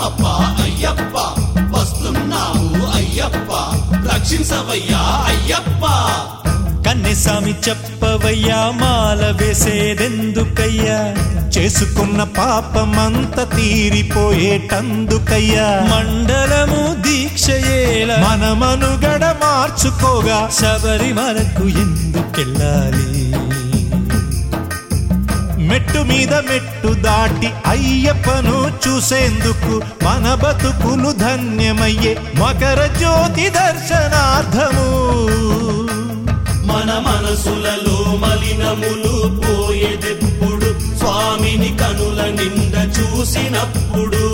స్వామియప్ప అయ్యప్ప వస్తున్నాము అయ్యప్ప రక్షించవయ్యా అయ్యప్ప. కన్నెస్వామి చెప్పవయ్యా మాల వేసేదెందుకయ్యా? చేసుకున్న పాపమంత తీరిపోయేటందుకయ్యా? మండలము దీక్షయేల మనమనుగడ మార్చుకోగా శబరిమలకు ఎందుకెళ్ళాలి? మెట్టు మీద మెట్టు దాటి అయ్యప్పను చూసేందుకు మన బతుకులు ధన్యమయ్యే మకర జ్యోతి దర్శనార్థము. మన మనసులలో మలినములు పోయేదెప్పుడు స్వామిని కనుల నిండ చూసినప్పుడు.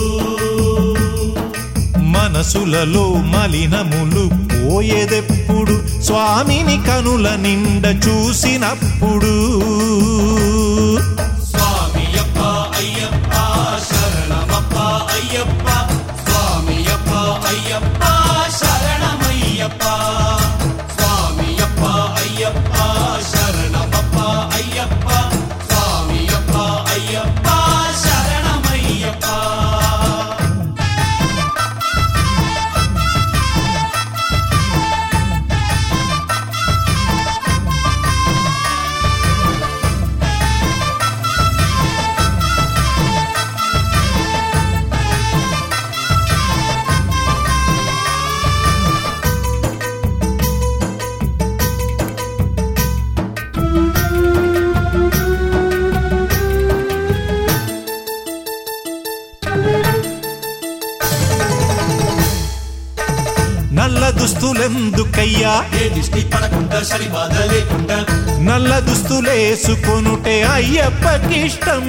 మనసులలో మలినములు పోయేదెప్పుడు స్వామిని కనుల నిండ చూసినప్పుడు. ఏ దిష్టి పడకుండా శని బాధ లేకుండా. నల్ల దుస్తులేసుకొనుటే అయ్యప్పకిష్టం.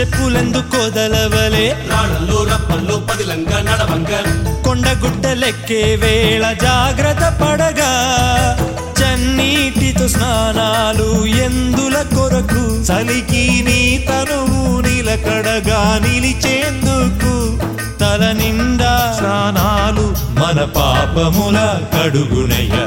చెప్పులెందుకోదలవలే రాళ్ళల్లో రప్పల్లో పదిలంగా నడవంగా. కొండగుడ్డలెక్కే వేళ జాగ్రత్త పడగా. చన్నీటితో స్నానాలు ఎందుల కొరకు? చలికి నీ తనువు నిలకడగా నిలిచేందుకు మన పాపముల కడుగునయ్యా.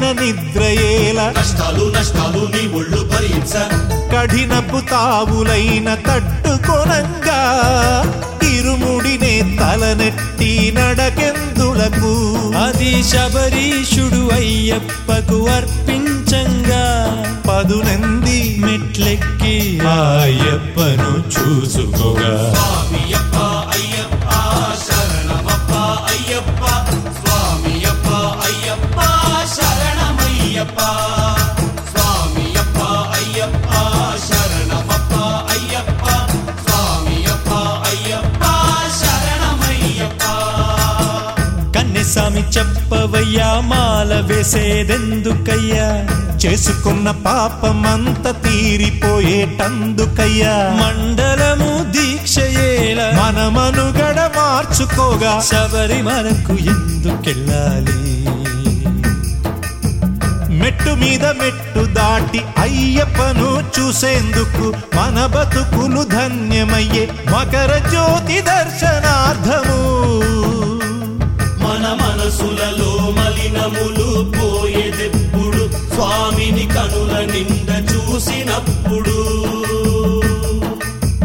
నేలపైన నిద్రయేల. కష్టాలు నష్టాలు నీ ఒళ్ళు భరించ. కఠినపు తావులైన తట్టుకొనంగా. ఇరుముడినే తలనెట్టి నడకెందులకు? అది శబరీషుడు అయ్యప్పకు అర్పించంగా. పదునంది మెట్లెక్కి అయ్యప్పను చూసుకోగా. కన్నెస్వామి చెప్పవయ్యా మాల వేసేదెందుకయ్యా? చేసుకున్న పాపమంత తీరిపోయేటందుకయ్యా? మండలము దీక్షయేల మనమనుగడ మార్చుకోగా శబరిమలకు ఎందుకెళ్ళాలి? మెట్టు మీద మెట్టు దాటి అయ్యప్పను చూసేందుకు మన బతుకులు ధన్యమయ్యే మకర జ్యోతి దర్శనార్థము. మనసులలో మలినములు పోయేదెప్పుడు? స్వామిని కనుల నిండ చూసినప్పుడు.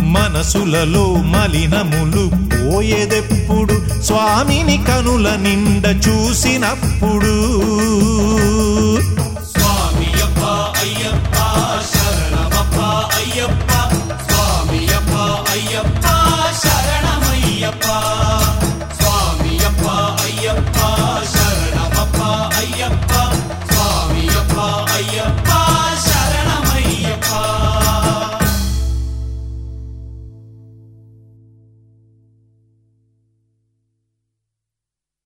మనసులలో మలినములు పోయేదెప్పుడు? స్వామిని కనుల నిండ చూసినప్పుడు.